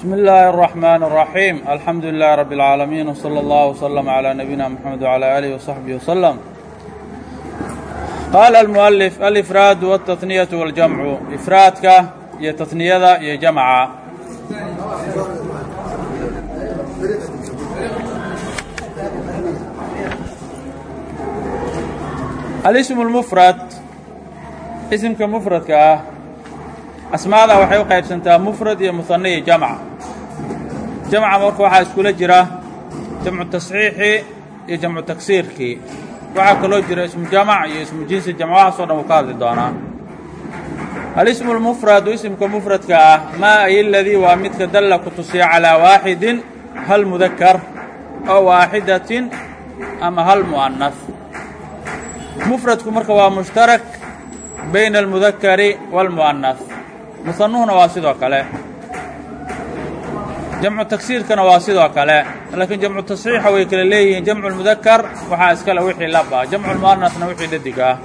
بسم الله الرحمن الرحيم الحمد لله رب العالمين وصلى الله وسلم على نبينا محمد وعلى آله وصحبه وسلم قال المؤلف الإفراد والتثنية والجمع إفرادك iyo تثنiyada iyo jamca الاسم المفرد اسمka مفردka ah asmaada waxay u qaybsantaa mufrad iyo muhane iyo jamc jamca marka waxaa iskula jira jamcu tasxiixi iyo jamcu tagsiirkii waxaa kaloo jira ismu jamac iyo ismu jinsi jamcahaasoo dhan uu ka hadli doonaa. Alismu lmufradu isimka mufradka ah maa ay ladii waa midka dalla ku tusiya calaa waaxidin hal mudakar oo waaxidatin ama hal mu'anas mufradku marka waa mushtarak bayna almudakari wاlmu'anas musanuhuna waa sidoo kale. Jamcu tagsiirkana waa sidoo kale. Laakiin jamcu tasxiixa way kala leeyihiin. Jamcu lmudakar waxaa iskale wixii lab ah jamcu lmu'anasna wixii dhadig ah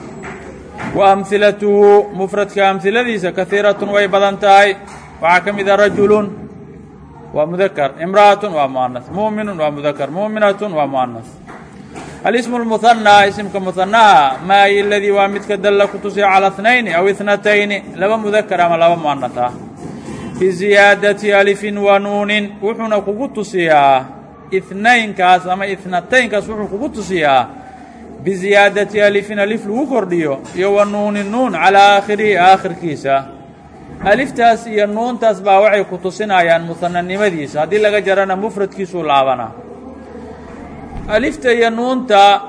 wa amhilatuhu mufradka amhiladiisa kahiiratun way badan tahay. Waxaa ka mid a rajulun waa mudakar imra'atun waa mu'anas mu'minun waa mudakar mu'minatun waa mu'anas alismu lmuhanaa isimka muhanaha maa ay ladii waa midka dalla ku tusiya cala اtnayni aw itnatayni laba mudakar ama laba mu'anas ah biziyaadati alifin wa nuunin wuxuuna kugu tusiyaa itnaynkaas ama itnataynkaas wuxuu kugu tusiyaa biziyaadati alifin alif lagu kordhiyo iyo wa nuunin nuun calaa aakhirihi aakhirkiisa aliftaas iyo nuuntaas baa waxay ku tusinayaan muhananimadiisa haddii laga jarana mufradkiisuu laabana alifta iyo nuunta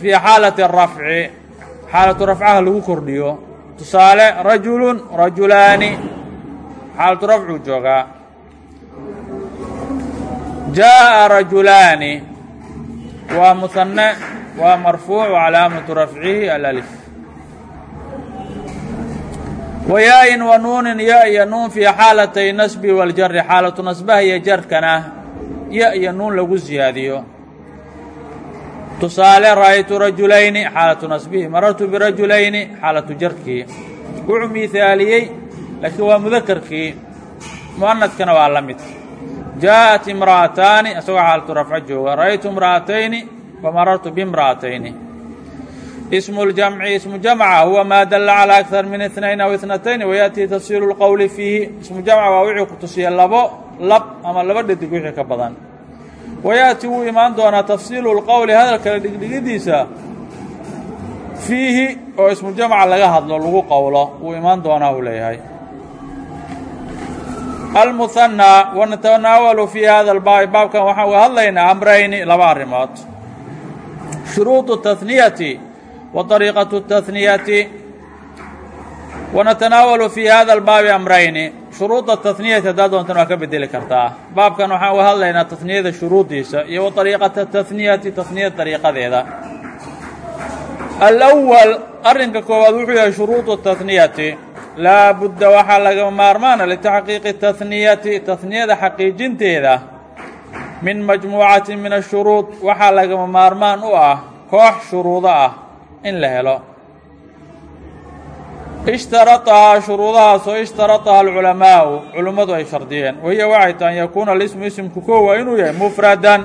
fii xaalati rafci. Xaalatu rafcaha lagu kordhiyo. Tusaale rajulun rajulaani. Xaalatu rafcuu joogaa jaaءa rajulaani. Waa muhane waa marfuuc calaamatu rafcihi alalif. Wa yaa-in wa nuunin ya iyo nuun fii xaalatay nasbi waljari xaalatu nasbaha iyo jarkana ya iyo nuun lagu siyaadiyo tusaale ra'aytu rajulayni xaalatu nasbihi marartu birajulayni xaalatu jarkii wuxuu miihaaliyey laakiin waa mudakarkii mu'anadkana waa la mid. Jaa'at imra'ataani isagoo xaalatu rafco jooga. Ra'aytu imra'atayni wa marartu bimra'atayni. Ismu ljamci ismu jamca huwa maa dalla calaa akar min itnayn aw itnatayn wayaأtii tafsiilu اlqowli fiihi. Ismu jamca waa wixii ku tusiya labo lab ama laba dhadig wayaati wuu imaan doonaa tafsiilu lqowli hadalkale dhigdhigidiisa fiihi oo ismuljamaca laga hadlo lagu qowlo. Wuu imaan doonaa uu leeyahay. Almuhanaa wanatanaawalu fii hada lbaabi baabkan waxaan uga hadlaynaa amrayni laba arrimood. Shuruudu taniyati wa ariiqatu taniyati wanatanaawalu fii hada albaabi amrayni shuruuda taniyati haddaa doontan waa ka bedeli kartaa baabkan waxaan u hadlaynaa taniyada shuruudiisa iyo wa ariiqata taniyati taniyada dariiqadeeda alأwal arrinka koowaad wuxuu yahay shuruudu taniyati laa budda waxaa laga maarmaana litaxqiiqi taniyati taniyada xaqiijinteeda min majmuucatin min ashuruud waxaa lagama maarmaan u ah koox shuruudo ah in la helo ishtaraahaa shuruudahaasoo ishtaraaha alculamaa'u culimmadu ay shardiyeen wahiya waxay tahay an yakuuna alismu isimku koo waa inuu yahay mufradan.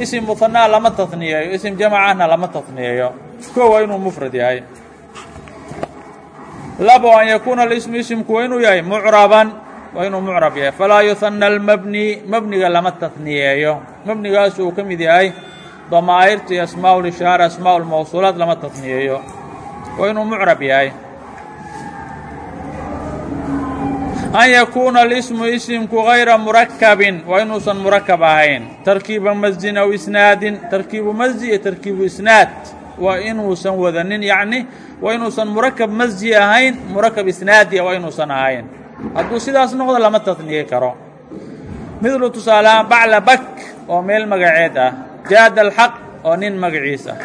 Isim muhanaa lama tahniyeeyo isim jamacahna lama tahniyeeyo koo waa inuu mufrad yahay. Labo an yakuuna alismu isimku waa inuu yahay mucraban waa inuu mucrab yahay. Falaa yuhana almabni mebniga lama tahniyeeyo mebnigaas uu ka mid yahay damaa'irta iyo asmaa lmawsuulaad lama tahniyeeyo waa inuu mucrab yahay an yakuuna alismu isimku gayra murakabin waa inuusan murakab ahayn tarkiiba masjin aw isnaadin tarkiibu masji iyo tarkiibu isnaad waa inuusan wadanin yacni waa inuusan murakab masji ahayn murakab isnaadiya waa inuusan ahayn hadduu sidaas noqdo lama tahniyey karo midlu tusaalehaan bacla bak oo meel magaceed ah jaada alxaq oo nin magaciisa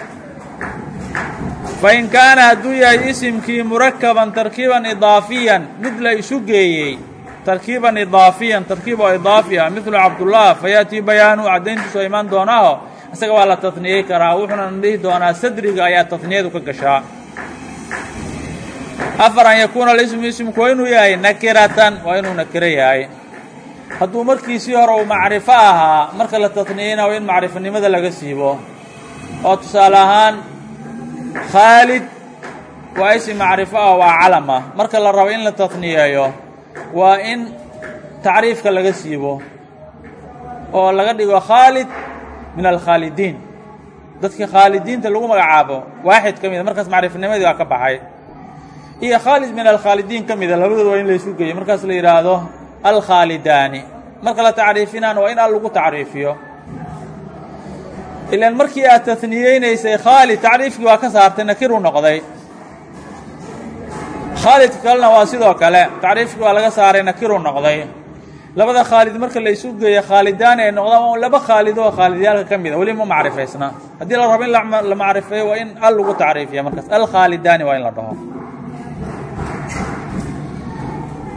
fain kaana hadduu yahay isimkii murakaban tarkiiban idaafiyan mid la isu geeyey tarkiiban idaafiyan tarkiib oo idaafi ah midlu cabdullah fayaأtii bayaanu caddayntiisu oo imaan doonaaho isaga waa la tahniyey karaa wuxuuna dhihi doonaa sadriga ayaa tahniyadu ka gashaa afar an yakuuna alismu isimku waa inuu yahay nakiratan waa inuu nakiro yahay hadduu markiisii hore uu macrifo ahaa marka la tatniyeyna waa in macrifonimada laga siibo oo tusaale ahaan khaalid waa isi macrifo ah waa calama marka la rabo in la tatniyeeyo waa in tacriifka laga siibo oo laga dhigo khaalid min alkhaalidiin dadkii khaalidiinta lagu magacaabo waaxid ka mida markaas macrifonimadii waa ka baxay. Iyo khaalid min alkhaalidiin ka mida labadooda waa in la isu geeyo. Markaas la yidhaahdo alkhaalidaani marka la tacriifinaan waa in al lagu tacriifiyo ilaan markii aad tatniyeynaysay khaalid tacriifkii waa ka saartay nakiruu noqday. Khaalidka kalena waa sidoo kale tacriifkii waa laga saaray nakiruu noqday. Labada khaalid marka la isu geeyo khaalidaani ay noqdaan laba khaalid oo khaalidyaalka ka mida weli ma macrifaysna. Haddii la rabo in la macrifeeyo waa in al lagu tacriifiya markaas. Alkhaalidaani waa in la dhaho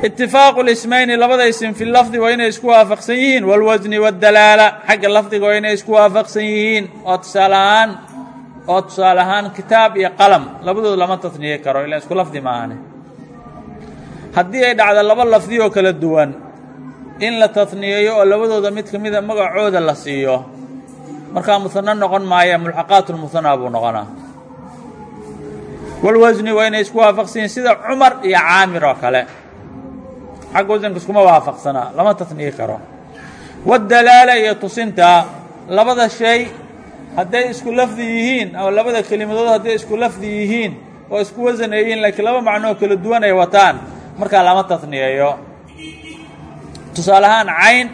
itifaaqu lismayni labada isim fi lafdi waa inay isku waafaqsan yihiin. Walwasni waddalaala xagga lafdiga waa inay isku waafaqsan yihiin. Oo tusaale ahaan oo tusaale ahaan kitaab iyo qalam. Labadood lama tatniye karo ilaan isku lafdi maahane haddii ay dhacdo laba lafdi oo kala duwan in la tatniyeeyo oo labadooda mid ka mida magacooda la siiyo markaa noqon maaya mulxaqaatulmusanaa buu noqonaa. Walwasni waa inay isku waafaqsan yihiin sida cumar iyo caamir oo kale xagga wasanka iskuma waafaqsanaa lama tatniyi karo. Waddalaala iyo tusinta labada shay hadday isku lafdi yihiin ama labada kelimadood hadday isku lafdi yihiin oo isku wasan ay yihiin laakiin laba macnoo kala duwan ay wataan markaa lama tatniyeeyo tusaale ahaan cayn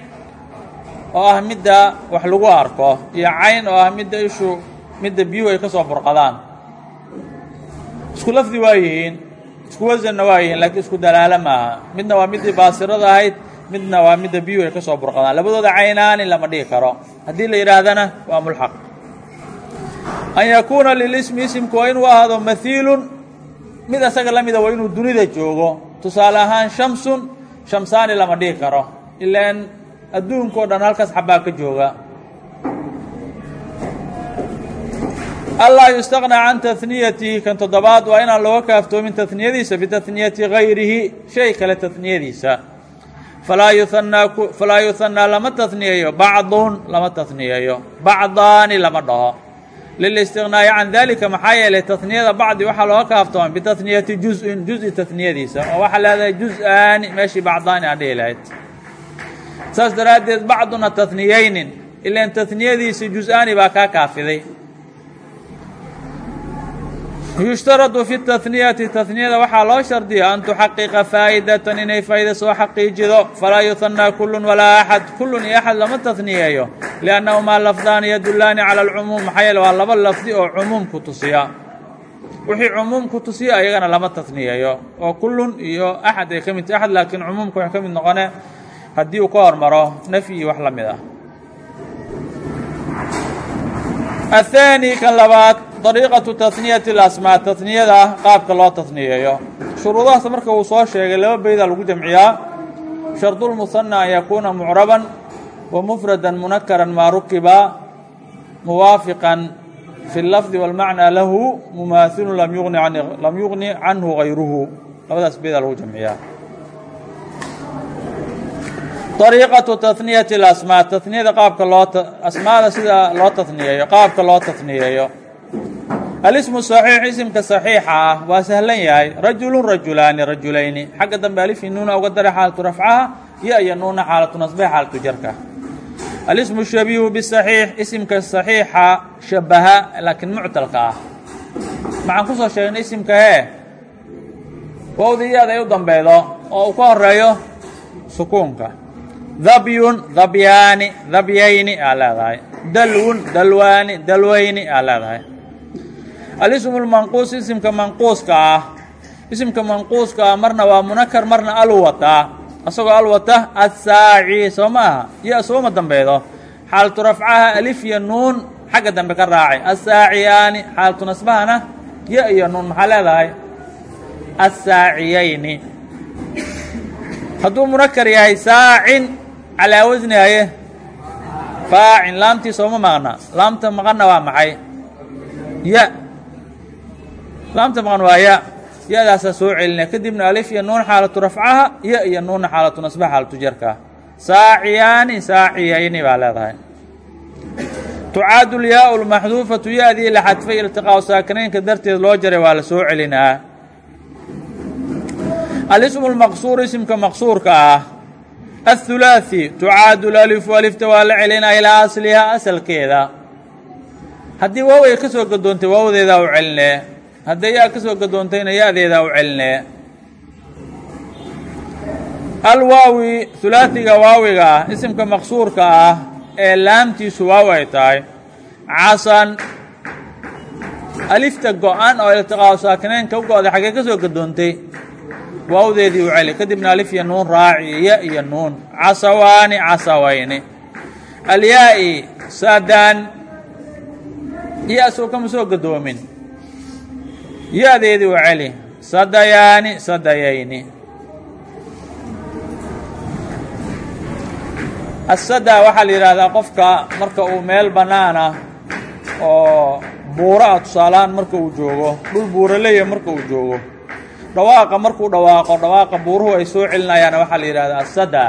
oo ah midda wax lagu arko iyo cayn oo ah midda ishu midda biyuhu ay ka soo isku lafdi waa isku wasanna waa yihiin laakiin isku dalaalo maaha midna waa middii baasirada ahayd midna waa midda biyuhu ay ka soo burqadaan. Labadooda caynaani lama dhihi karo. Haddii la yidhaahdana waa mulxaq. An yakuuna lilismi isimku waa inuu ahaado mahiilun mid asaga la mida waa inuu dunida joogo. Tusaale ahaan shamsun shamsaani lama dhihi karo. Ilaan adduunkao dhan halkaas xabaa ka jooga allaa yustaqnaa can taniyatihi kan toddobaad waa inaan looga kaaftoomin taniyadiisa bitaniyati gayrihi shay kale taniyadiisa falaa yuhanaa lama taniyeeyo bacdun lama taniyeeyo bacdaani lama dhaho. Lilistiqnaa'i can dalika maxaa yeelay taniyada bacdi waxaa looga kaaftoomay bitaniyati juz-in juz-i taniyadiisa oo waxaa leedahay juz-aani meeshii bacdaani aan dhihi lahayd. Saas daraaddeed bacduna taniyaynin ilaan taniyadiisi juz-aani baa kaa yushtaradu fi taniyati taniyada waxaa loo shardiya an tuxaqiqa faa'idatan inay faa'iida soo xaqiijido falaa yuhanaa kullun walaa axad kullun iyo axad lama taniyeeyo liannahumaa lafdaani yadullaani cala alcumuum maxaa yeele waa laba lafdi oo cumuum ku tusiya wixii cumuum ku tusiya ayagana lama taniyeeyo oo kullun iyo axad ay ka mid tahy axad laakiin cumuumka waxay ka mid noqone haddii uu ka hormaro nafyi wax la mid ah aلthaani kan labaad dariiqatu tasniyati اlasmaa tasniyada qaabka loo tasniyeeyo shuruudahaas marka uu soo sheegay laba beydaa lagu jamciyaa shardulmusanna an yakuuna mucraban wa mufradan munakaran maa rukiba muwaafiqan fi lafdi walmacnaa lahu mumaahilun lam yugni canhu gayruhu labadaas beydaa lagu jamciyaa dariiqatu taniyati اlasmaa taniyada qaabka loo asmaada sida loo taniyeeyo qaabka loo taniyeeyo alismu saxiix isimka saxiixa ah waa sahlan yahay rajulun rajulaani rajulayni xagga dambe alifi nuuna uga dara xaalatu rafcaha iyo iyo nuuna xaalatu nasbaha xaalatu jarka alismu shabiihu bisaxiix isimka saxiixa shabaha laakiin muctalka ah maxaan ku soo sheegnay isimka hee wowda u dambeydo oo uu ka horeeyo sukuunka dabyun dabyaani dabyayni aa leedahay dalwun dalwaani dalwayni aa leedahay alismu lmanquus isimka manquuska ah isimka manquuska ah marna waa munakar marna alu wataa asagoo al wata assaaci soo ma aha iyo asuuma dambeydo xaalatu rafcaha alif iyo nuun xagga dambe ka raacay assaaciyaani xaalatu nasbahana yo iyo nuun maxaa leedahay assaaciyayni hadduu munakar yahay saacin calaa wasni haye faacin laamtii sooma maqna. Laamta maqanna waa maxay? Ya. Laamta maqan waa ya. Ya-daasaa soo kadibna alif iyo nuun xaalatu rafcaha ya iyo nuunna xaalatu nasbaha xaalatu jarka. Saaciyaani saaciyayni baa leedahay. Tucaadu lyaau lmaxduufatu ya-dii la xadfay iltiqaau saakinaynka darteed loo jaray waa la soo celinaa. Alismu lmaqsuur isimka maqsuurka ah athulaaثi tucaadu lalifu alifta waa la celinaa ilaa aslihaa asalkeeda haddii waaw ay ka soo gadoontay waawdeedaa u celinee hadday yaa ka soo gadoontayna ya-deedaa u celinee alwaawi hulaasiga waawiga ah isimka maqsuurka ah ee laamtiisu waaw ay tahay casan alifta go-an oo iltiqaau saakinaynka u go-day xaggee ka soo gadoontay waawdeedii u celi kadibna alif iyo nuun raaci ya iyo nuun. Casawaani casawayni. Alyaa-i sadan ya soo kama soo gadoomin. Ya-deedii u celi. Sadayaani sadayayni asada waxaa la yidhaahdaa qofka marka uu meel bannaana oo buuro ah tusaalahaan marka uu joogo dhul buuraleya marka uu joogo dhawaaqa markuu dhawaaqo dhawaaqa buuruhu ay soo celinayaana waxaa la yidhahdaa asada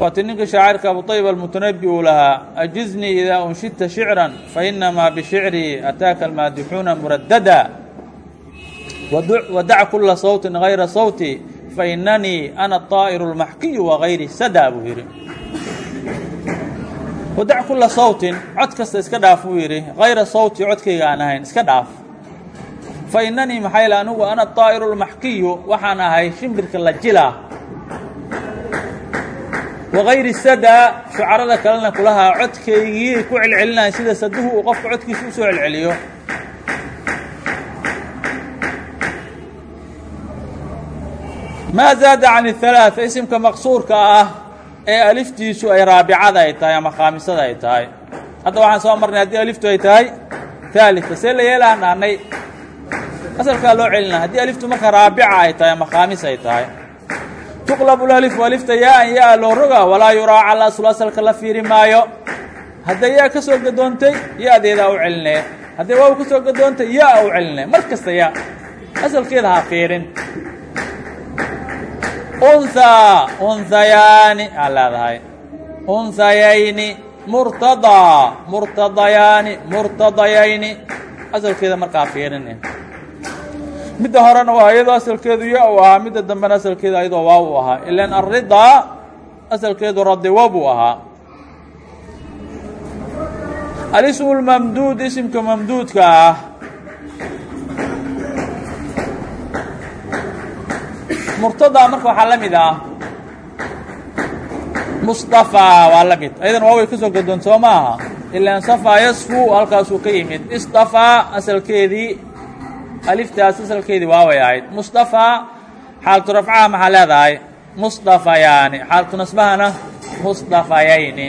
waati ninka shaacirka abuطayb almutanabi uu lahaa ajiznii idaa unshidta shicran fainamaa bishicrii ataaka almaadixuuna muradada wadac kula sawtin gayra sawti fainanii ana طaa'iru اlmaxkiyu wagayri sada buu yidhi wadac kulla sawtin cod kasta iska dhaaf buu yidhi. Sawti codkayga aan ahayn iska dhaaf. Fa innanii maxayl anugu ana daa'iru lmaxkiyu waxaan ahay shimbirka la jilaa. Wagayri sadaa shucarada kalena kulahaa codkaygii ku celcelinahay sida saduhu uu qofka codkiisa u soo celceliyo. Maa zaada can alaaثa isimka maqsuurka ah ee aliftiisu ay raabicada ay tahay ama khaamisada ay tahay. Hadda waxaan soo marnay haddii aliftu ay tahay ثaalita see la yeelaan dhahnay asalkaa loo celina haddii aliftu marka raabica ay tahay ama khaamis ay tahay. Tuqlabu lalif alifta yaa-an yaa loo roga walaa yuraaca alaslu asalka la fiiri maayo. Hadday yaa ka soo gadoontay ya-deedaa u celinee hadday waaw ka soo gadoontay yaa u celinee mar kasta yaa asalkeeda ha fiirin unhaa unhayaani aa leedahay unhayayni murtadaa murtadayaani murtadayayni. Asalkeeda markaa fiirin midda horena waa iyadoo asalkeedu ya u ahaa midda dambena asalkeedu ayadoo waa u ahaa. Ilan alridaa asalkeedu radiwa buu ahaa. Alismu lmamduud isimka mamduudka ah murtadaa marka waxaa la mid ah musطafaa waa la mid. Ayadan waaway ka soo godoon soo maaha ilaan safaa yasfu halkaasuu ka yimid. Istafaa asalkeedii aliftaas asalkeedii waaway ahayd. Mustafaa xaalatu rafcaha maxaa leedahay? Mustafayaani xaalatu nasbahana mustafayayni.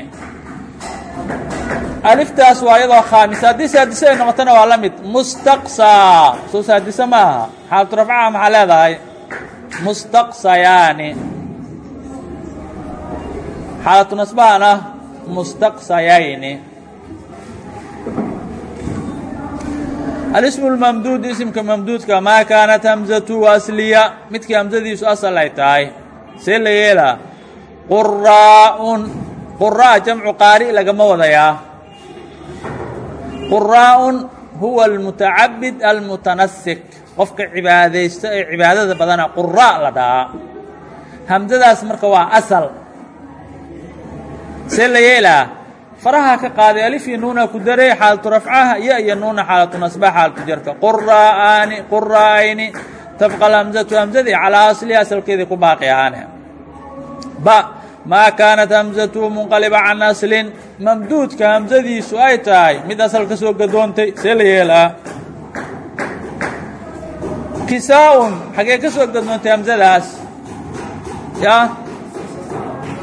Aliftaas waa iyadoo khaamis. Haddii saadiso ay noqotona waa la mid. Mustaqsaa soo saadiso maaha xaalatu rafcaha maxaa leedahay? Mustaqsayaani xaalatu nasbahana mustaqsayayni alismu lmamduud isimka mamduudka maa kaanat hamzatu asliya midkii hamzadiisu asal ay tahay see la yeelaa quraa'un quraa jamcu qaari lagama wadayaa quraa'un huwa almutacabid almutanasik qofka cibaadaysta ee cibaadada badana quraa la dhahaa hamzadaas marka waa asal. See la yeelaa faraha ka qaaday alif iyo nuuna ku daray xaalatu rafcaha ya iyo nuuna xaalatu nasba xaalatu jarka quraa'aani quraa'ayni tabqa alhamzatu hamzadii calaa aslihi asalkeedii ku baaqi ahaane. Ba maa kaanat hamzatu munqaliba can aslin mamduudka hamzadiisu ay tahay mid asal ka soo gadoontay. See la yeelaa kisaa-un xagee ka soo gadoontay hamzadaas ya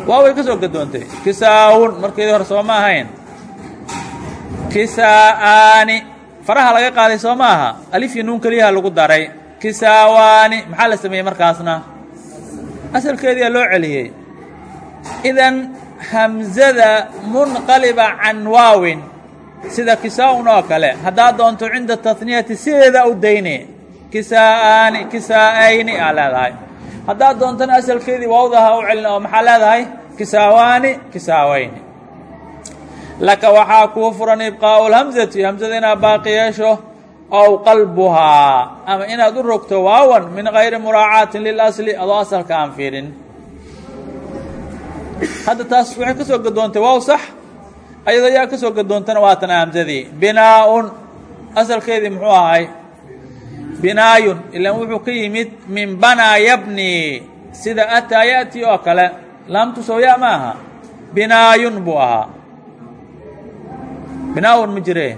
waaway ka soo gadoontay kisaa-un markeedii hore soo ma ahayn kisaa-aani faraha laga qaaday soo ma aha alif iyo nuun keliyaha lagu daray kisaawaani maxaa la sameeyey markaasna asalkeediyaa loo celiyey idan hamzada munqaliba can waawin sida kisaa-un oo kale haddaad doonto cinda tahniyati sideeda u dayne kisaa'aani kisaa'ayni aa leedahay. Haddaad doontana asalkeedii waawdaha u celin oo maxaa leedahay? Kisaawaani kisaawayni laka waxaa kuu furan ibqaa'u lhamzati hamzada inaad baaqi yeesho ow qalbuhaa. Ama inaad u rogto waawan min gayri muraacaatin lilasli adoo asalka aan fiirin. Hadda taas waxay ka soo gadoontay waaw sax ayadoo yaa ka soo gadoontana waatan hamzadii binaa-un asalkeedii muxuu ahay binaayun ilaan wuxuu ka yimid min banaa yabni sida ataa ya'ti oo kale laamtu sooyaa ma aha binaayun buu ahaa. Binaa-un ma jire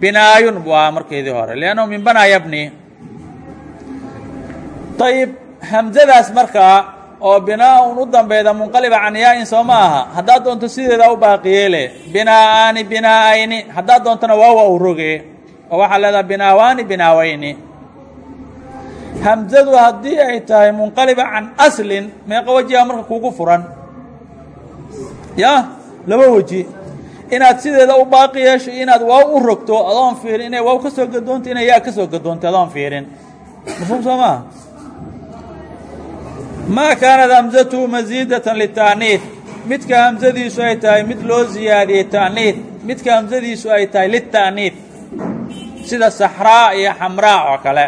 binaayun buu ahaa markeedii hore liannahu min banaa yabni. Ayib hamzadaas markaa oo binaa-un u dambeyda munqaliba can soo ma aha haddaad doonto sideeda u baaqiyeele binaa-aani binaa-ayni haddaad doontona waawa u roge oo waxaa leedaha binaawaani binaawayni hamzadu haddii ay tahay munqaliba can aslin meeqa wejiha marka kuugu furan. Ya laba weji. Inaad sideeda u baaqi yeesho inaad waaw u rogto adoon fiirin. Inay waaw ka soo gadoonto inay yaa ka soo gadoonto adoon fiirin. Mafhuum soo maa maa kaanat hamzatuhu masiidatan lita'niid midka hamzadiisu ay tahay mid loo siyaadiyey ta'niid midka hamzadiisu ay tahay lita'niid sida saxraa iyo xamraa oo kale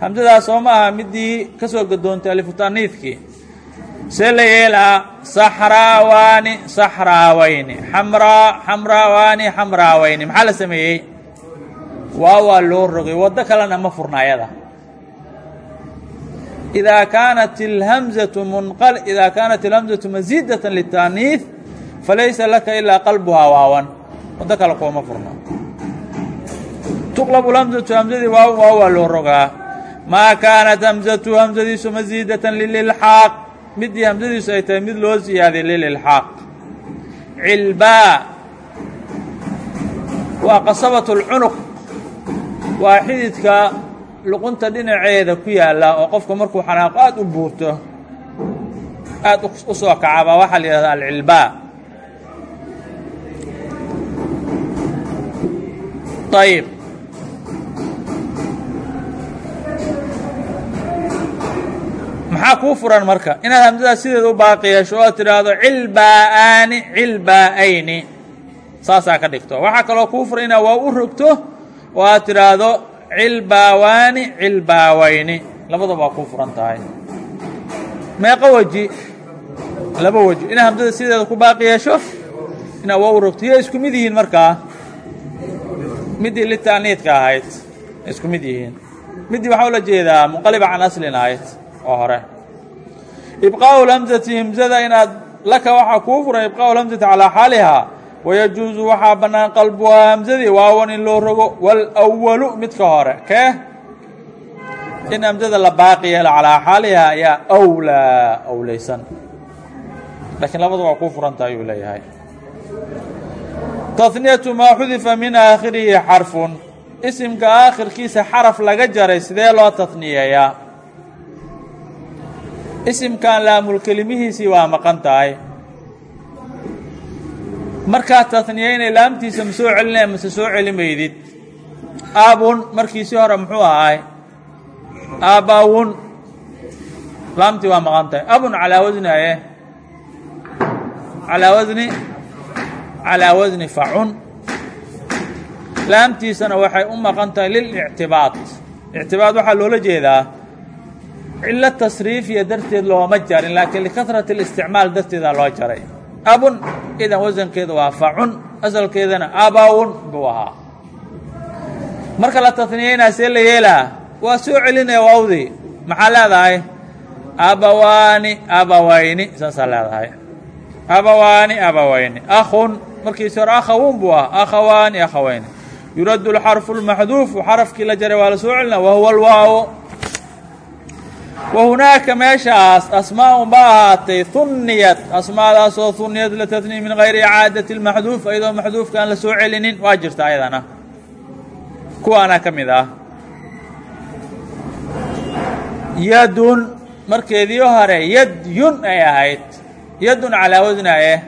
hamsadaas oo ma aha midii ka soo gadoontay alifutaniifkii see la yeelaa saxraawaani saxraawayni. Maxaa la sameeyey? Waawaa loo rogay waddo kalena ma furna ayada. Idaa kaanat اlhamzatu munqal idaa kaanat ilhamzatu masiidatan litaniif falaysa laka ilaa qalbuhaa waawan. Waddo kale kuwa ma furna. Tuqlabu lhamzatu hamsadii waawan maa kaanat hamzatu hamzadiisu masiidatan lililxaaq midii hamsadiisu ay tahay mid loo siyaaday lililxaaq cilbaa waa qasabatu lcunuq waa xididka luqunta dhinaceeda ku yaalla oo qofka markuu xanaaqo aad u buurto aad u soo kacabaa waxaa la yidhahdaa alcilbaa ayb maxaa kuu furan marka? Inaad hamsadaas sideeda u baaqi yeesho oo tidhaahdo cilbaa'aani cilbaa'ayni saasaa ka dhigto. Waxaa kaloo kuu furan inaad waa u rogto oo aad tidhaahdo cilbaawaani cilbaawayni. Labadaba waa kuu furan tahay. Meeqo weji. Laba weji. Inaad hamsada sideeda ku baaqi yeesho inaad waa u rogto. Iyo isku mid yihiin markaa middii lita'niidka ahayd. Isku mid yihiin. Middii waxaa ula jeedaa munqaliba can aslin ahayd oo hore. Ibqaa'u lhamzati himzada inaad laka waxaa kuu furan ibqaa'u lhamzati calaa xaalihaa wayajuusu waxaa bannaan qalbuhaa hamsadii waawan in loo rogo waalwalu midka hore. Kee? In hamsada la baaqi yeelo calaa xaalihaa ayaa awlaa awlaysan. Laakiin labada waa kuu furanta ayuu leeyahay. Tahniyatu maa xudifa min aakhirihi xarfun. Isimka aakhirkiisa xaraf laga jaray sidee loo tahniyeeyaa isimkan laamulkelimihiisii waa maqan tahay. Markaad tahniyeynay laamtiisa ma soo celinaya mase soo celimaydid aabun markiisii hore muxuu ahaay aabawun laamtii waa maqan tahay. Abun calaa wasni aye calaa wasni calaa wasni facun. Laamtiisana waxay u maqan tahay lilictibaad ictibaad waxaa loola jeedaa cilo tasriifiya darteed looma jarin laakiin likasrati اlisticmaal darteedaa loo jaray abun idan wasankeeda waa facun asalkeedana abawun buu ahaa marka la tahniyeynaa see la yeelaa waa soo celinaya waawdii maxaa leedahay abawaani abawayni saasaa leedahay abawaani abawayni akhun markiisi hore akhawun buu ahaa akhawaani akhawayni yuraddu اlxarfu اlmaxduufu xarafkii la jaray waa la soo celina wahuwa alwaawo wahunaaka meeshaas asmaaun ba ahaatay hunniyat asmaadaasoo hunniyad la tatniy min gayri icaadati اlmaxduuf iyadoo maxduufka aan la soo celinin waa jirta ayadana. Kuwaana ka mid ah. Yadun markeedii hore yadyun ay ahayd. Yadun calaa wasnae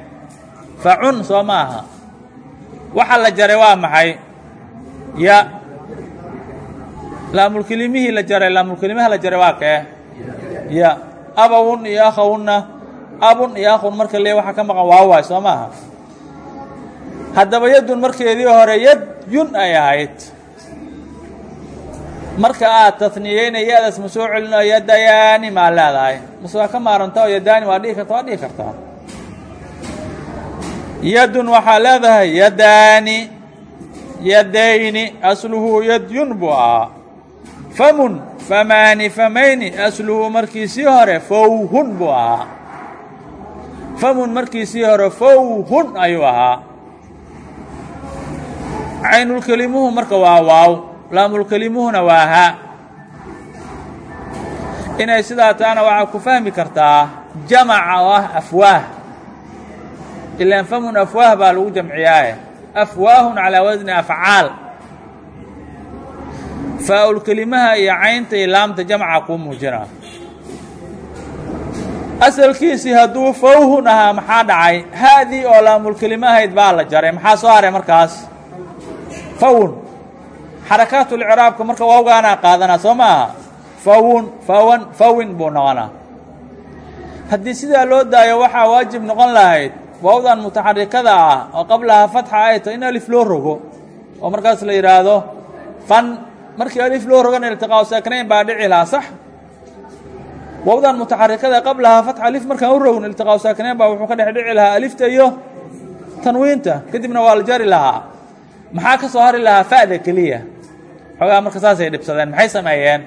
facun soo ma aha. Waxa la jaray waa maxay? Ya. La jaray waa kee ya abawun iyo akhawunna. Abun iyo akhun marka le waxaa ka maqan waawaay soo maaha? Haddaba yadun markeedii hore yad yun ay ahayd. Marka aad taniyeyna ya-daas ma soo celino yadayaani maa leedahay. Mase waa ka maaranta oo yadaani waa dhihi karta waa dhihi kartaa yadun waxaa leedahay yadaani yadayni asluhu yadyun buu ahaa. Famun famaani famayni asluhu markiisii hore fowhun buu ahaa. Famun markiisii hore fowhun ayuu ahaa. Caynulkelimuhu marka waa waaw laamulkelimuhuna waa ha. Inay sidaa taana waxaa ku fahmi kartaa jamaca oo ah afwaah. Ilaan famun afwaah baa lagu jamciyaaye afwaahun calaa wasni afcaal faa-ulkelimaha iyo caynta iyo laamta jamca kuu muujina asalkiisii hadduu fawhun ahaa maxaa dhacay haadii oo laamulkelimo ahayd baa la jaray maxaa soo haray markaas fawun xarakaatulciraabka marka waawgaanaa qaadanaa soo ma aha fawun fawan fawin buu haddii sidaa loo daayo waxaa waajib noqon lahayd waawdan mutaxarikada ah oo qablaha fatxa ay tahay in alif loo rogo oo markaas la yidhaahdo fan markii alif loo rogana iltiqaau saaknayn baa dhici lahaa sax? Waawdan mutaxarikada qablaha fatxa alif markaan u rogno iltiqaau saaknayn baa wuxuu ka dhex dhici lahaa alifta iyo tanwiinta. Kadibna waa la jari lahaa. Maxaa ka soo hari lahaa fa'da keliya? Xoogaa marka saasay dhibsadeen maxay sameeyeen?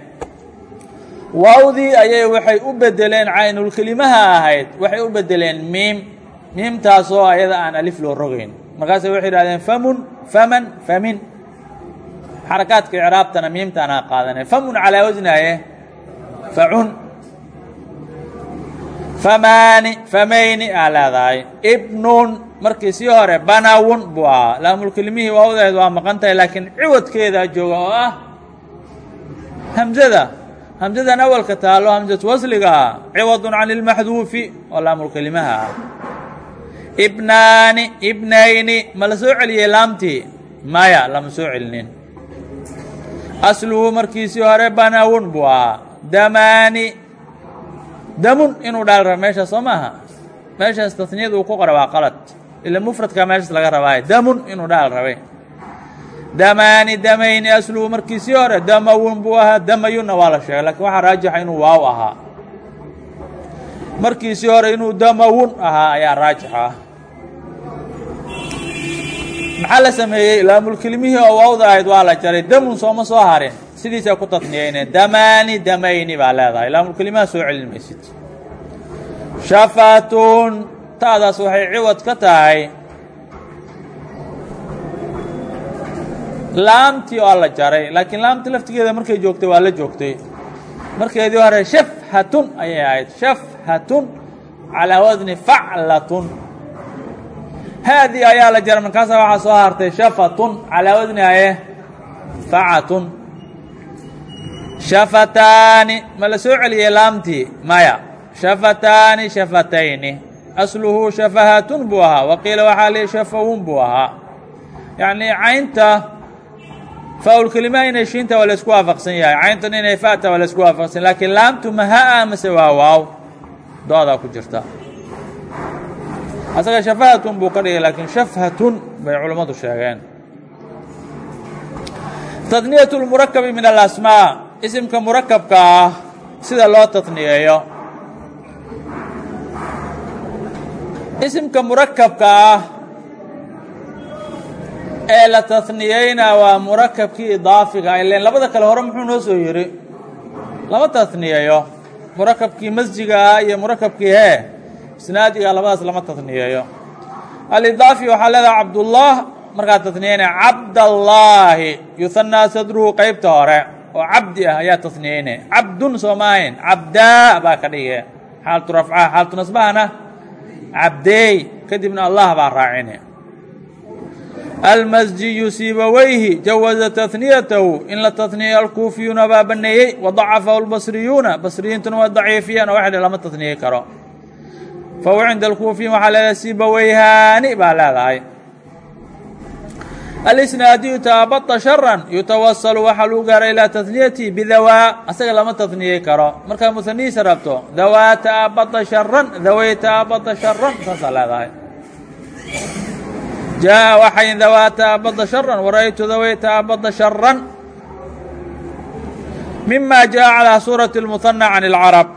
Waawdii ayay waxay u bedeleen caynulkelimaha ahayd. Waxay u bedeleen miim. Miimtaasoo ayada aan alif loo rogayn markaasay waxay yidhahdeen famun faman famin xarakaadka icraabtana miimtaanaa qaadanay famun calaa wasnaaye facun famaani famayni aa leedahay ibnun markii sii hore banawun buu ahaa laamulkelimihii waawdaheed waa maqan tahay laakiin ciwadkeedaa jooga oo ah hamzada hamzadan awalka taalo hamsatu wasliga ciwadun can ilmaxduufi oo laamulkelimaha ah ibnaani ibnayni ma la soo maya lama soo asluhu markiisii hore banawun buu ahaa damaani. Damun inuu dhaal raba meeshaas soo maaha. Meeshaas tasniyada uu ku qora waa qalad. Ila mufradkaa meeshaas laga rabaaye damun inuu dhaal rabay. Damaani damayni asluhu markiisii hore damawun buu ahaa damayunna waa la sheegay lakiin waxaa raajixa inuu waaw ahaa. Markiisii hore inuu damawun ahaa ayaa raajix ah maxaa la sameeyey? Laamulkelimihii oo waawda ahayd waa la jaray. Damun sooma soo harin sidiisaa ku tasniyeyne damaani damayni baa leedahay. Laamulkelimaha soo celin maysid shafatun ta'daas waxay ciwad ka tahay. Laamtii oo la jaray. Laakiin laamti laftigeeda markay joogtay waa la joogtay. Markeedii hore shafhatun ayay ahayd. Shafhatun calaa wasni faclatun haadii ayaa la jaray markaasa waxaa soo hartay shafatun calaa wasni aye facatun. Shafataani ma la soo celiyey laamtii? Maya. Shafataani shafatayni asluhu shafahatun buu ahaa. Waqiila waxaa lii shafawun buu ahaa. Yacnii caynta faa-ulkelimaha inay shiinta waa laysku waafaqsan yahay. Cayntan inay fa'ta waa laysku waafaqsan. Laakiin laamtu maha-a mase waa waaw. Doodaa ku jirta asaga shafahatun buu ka dhigay laakiin shafhatun bay culammadu sheegeen. Tadniyat lmurakabi min alasmaa isimka murakabka ah sida loo tadniyeeyo isimka murakabka ah ee la taniyeyna waa murakabkii idaafiga ilen labada kale hore muxuu noo soo yidhi lama taniyeeyo murakabkii masjiga ah iyo murakabkii hee isnaadiga labadaas lama taniyeeyo alidaafi waxaa leedaha cabdullah markaad taniyeyna cabdallaahi yuhanaa sadruhu qeybta hore oo cabdi ah ayaa taniyeyne cabdun soo maahayn cabdaa baa ka dhige xaaltu rafcaha xaaltu nasbahana cabdeey kadibna allah baa raacine almasjiyu sibawayhi jawaza taniyatahu in la taniya alkuufiyuuna baa baneeyey wadacafahu lbasriyuuna basriyiintuna waa daciifiyeen oo waxdhe lama taniyey karo fahuwa cinda alkuufiyin waxaa leedahay sibaweyhaani baa leedahay alisnaadiyu taabata sharan yutawasalu waxaa lagu gaara ilaa taniyati bidawaa asaga lama taniyey karo. Markaa muanihiisa rabto dawaa taabata sharan daway taabata sharan saasaa leedahay jaa waxayn dawaa taabada sharan waraytu daway taabada sharan mima jaa calaa suurati اlmuhana can اlcarab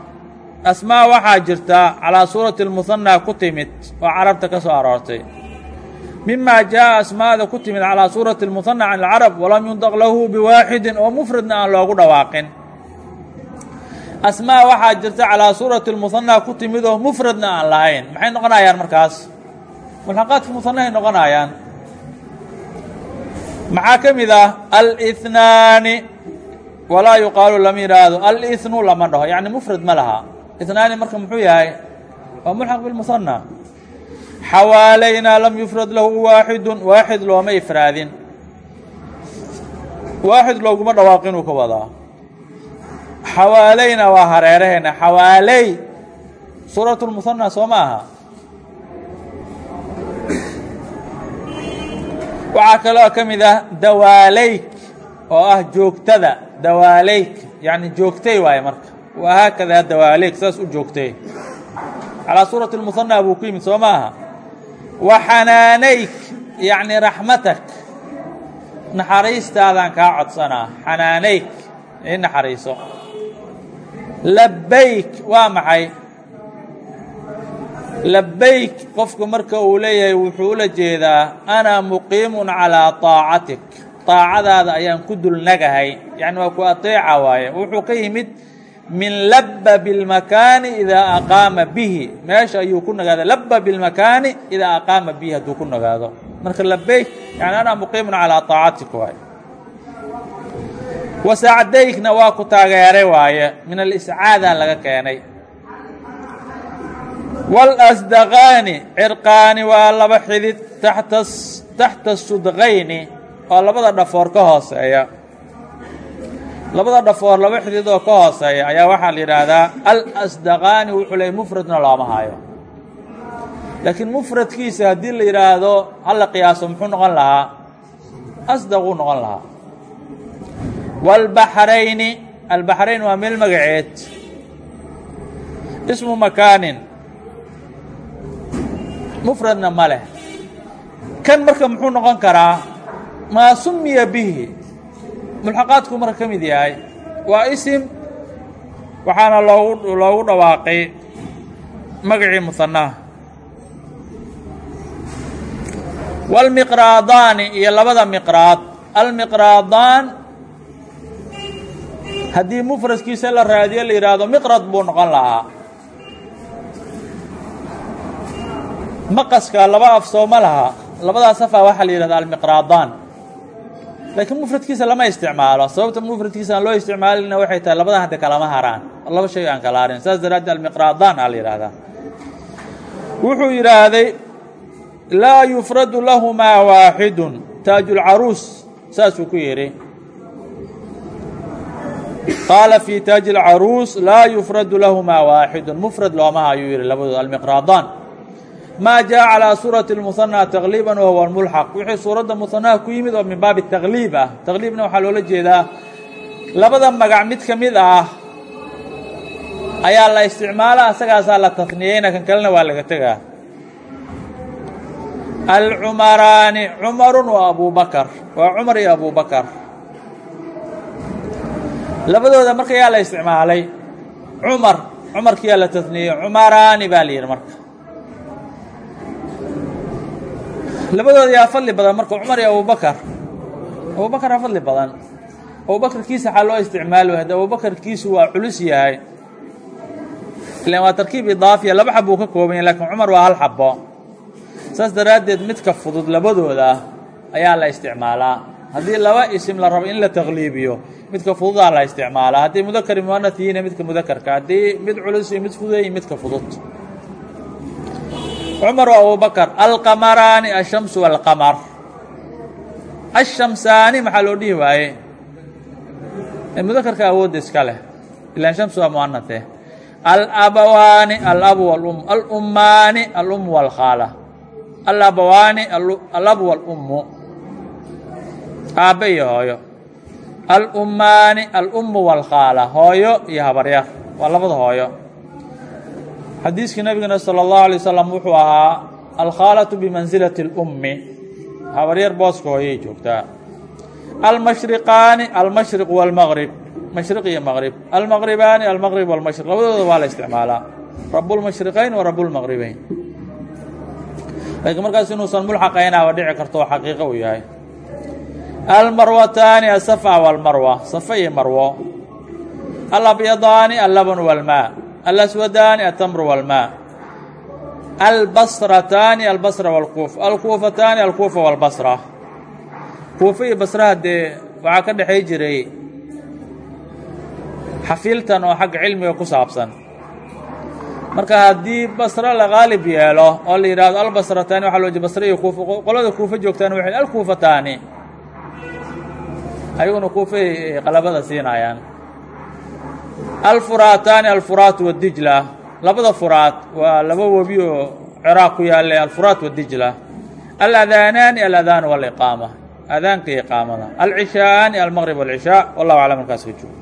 asmaa waxaa jirta calaa suurati almuhannaa ku timid oo carabta ka soo aroortay. Mima jaa'a asmaada ku timid calaa suurati almuhana can alcarab walam yundaq lahu biwaaxidin oo mufradna aan loogu dhawaaqin. Asmaa waxaa jirta calaa suurati almuhana ku timid oo mufradna aan lahayn. Maxay noqonayaan markaas? Mulxaqaadka muhanahay noqonayaan. Maxaa ka mid ah? Alihnaani walaa yuqaalu lama yidhaahdo alihnu lama dhaho. Yacni mufrad ma laha ihnaani marka muxuu yahay waa mulxaq bilmusanna xawaalaynaa lam yufrad lahu waaxidun waaxid looma ifraadin. Waaxid looguma dhawaaqinuu ka wadaa. Xawaalayna waa hareeraheena xawaaley suurat lmusanna soo ma aha. Waxaa kaloo ka mid ah dawaaleyk oo ah joogtada dawaaleyk yacni joogtay waaye marka wa haakadaa dawaaleyk saas u joogtay calaa suurati اlmusanaa buu ku yimid soo maaha wa xanaanayk yacni raxmatak naxariistaadaan kaa codsanaa xanaanayk ii naxariiso labayk waa maxay labayk qofku marka uu leeyahay wuxuu ula jeedaa ana muqiimun calaa طaacatik طaacadaada ayaan ku dulnagahay yani waa ku ateeca waaye wuxuu ka yimid min laba bilmakaani idaa aqaama bihi. Meesha ayuu ku nagaada laba bilmakaani idaa aqaama bihi hadduu ku nagaado. Marka labeyk yani anaa muqiimun calaa aacati ku hay waa ku taageeray waaye. Min aliscaada laga keenay. Walasdaqaani cirqaani waa laba xidid taxta sudqayni oo labada dhafoor ka hooseeya labada dhafoor laba xidid oo ka hooseeya ayaa waxaa la yidhaahdaa alasdaqaani wuxuu leeyay mufradna looma hayo. Laakiin mufradkiisa haddii la yidhaahdo hala qiyaaso muxuu noqon lahaa? Asdaquu noqon lahaa. Waalbaxrayni albaxrayn waa meel magaceed. Ismu makaanin. Mufradna ma leh. Kan marka muxuu noqon karaa maa sumiya bihi mulxaqaadku marka ka mid yahay waa isim waxaana loogu loogu dhawaaqay magacii musannaha waalmiqraadaani iyo labada miqraad. Almiqraadaan haddii mufradkiisa la raadiyo la yidhaahdo miqrad buu noqon lahaa. Maqaska laba af sooma laha labadaas afaa waxaa la yidhahda almiqraadaan laakiin mufradkiisa lama isticmaalo. Sababta mufradkiisa aan loo isticmaalina waxay tahay labadan hadda kalama haraan. Laba shay aan kala harin saas daraaddeed almiqraadaan aa la yidhahdaa wuxuu yidhaahday laa yufradu lahumaa waaxidun taajulcaruus saasuu ku yidhi qaala fii taaji lcaruus laa yufradu lahumaa waaxidun mufrad loomaha ayuu yidhi almiqraadaan maa jaa calىa suurati اmusanaa taqliiban wahuwa mulxaq wixii suuradda musanaha ku yimid oo min baabi taqliib ah taqliibna waxaa loola jeedaa labada magac mid ka mid ah ayaa la isticmaala asagaasaa la tasniyeyna kan kalena waa laga tegaa alcumaraani cumarun wa abubakar waa cumar iyo abubakar labadooda marka yaa la isticmaalay cumar cumarkiyaa la tasniyey cumaraani baa la yidhi marka labadooda yaa fadli badan marka cumar iyo abubakar abubakaraa fadli badan. Abubakarkiisa waxaa loo isticmaali haddi abubakarkiisu waa culus yahay. Ilan waa tarkiib idaafiya laba xab uu ka kooban yahy lakiin cumar waa hal xabo saas daraaddeed midka fudud labadooda ayaa la isticmaalaa. Haddii laba isim la rabo in la taqliibiyo midka fududaa la isticmaalaa. Haddii mudakari muanaf yihiina midka mudakarka haddii mid culus iyo mid fudud iyo midka fudud cumar wa abubakar alqamaraani ashamsu walqamar. Ashamsaani maxaa loo dhihi waaye mudakarka awoodda iska leh ilaan shamsu waa muanate alabawaani alabu walum alummaani alum walkhaala. Alabawaani alabu walummu. Aabbe iyo hooyo. Alummaani alummu waalkhaala hooyo iyo habaryar waa labada hooyo xadiiskii nabigana sala allahu alay wasalam wuxuu ahaa alkhaalatu bimansilati اlummi habaryar booska hooyay joogtaa almashriqaani almashriq walmaqrib mashriq iyo maqrib almaqribaani almaqrib walmashriq. Labadooda waa la isticmaalaa. Rabulmashriqayn wa rabulmaqribayn laakiin markaas inuusan mulxaqaynaaba dhici karto oo xaqiiqo uu yahay. Almarwataani asafa walmarwa. Safa iyo marwo. Alabyadaani allabn walmaa alaswadaani atamru walmaa albasrataani albasra walkuufa alkuufataani alkuufa walbasra kuufa iyo basraha dee waxaa ka dhexay jiray xafiiltan oo xagga cilmiga ku saabsan marka haddii basra la qaalib yeelo oo la yidhaahdo albasrataani waxa loo jeeda basra iyo kuufa qolada kuufa joogtaan waxay alkuufataani ayaguna kuufay qalabada siinayaan alfuraataani alfuraat wadijla labada furaat waa laba webi oo ciraaq ku yaallay alfuraat wadijla aladaanaani aladaan waliqaama adaanka iyo iqaamada. Alcishaa'aani almaqrib walcishaa wallahu aclam markaas ka joogo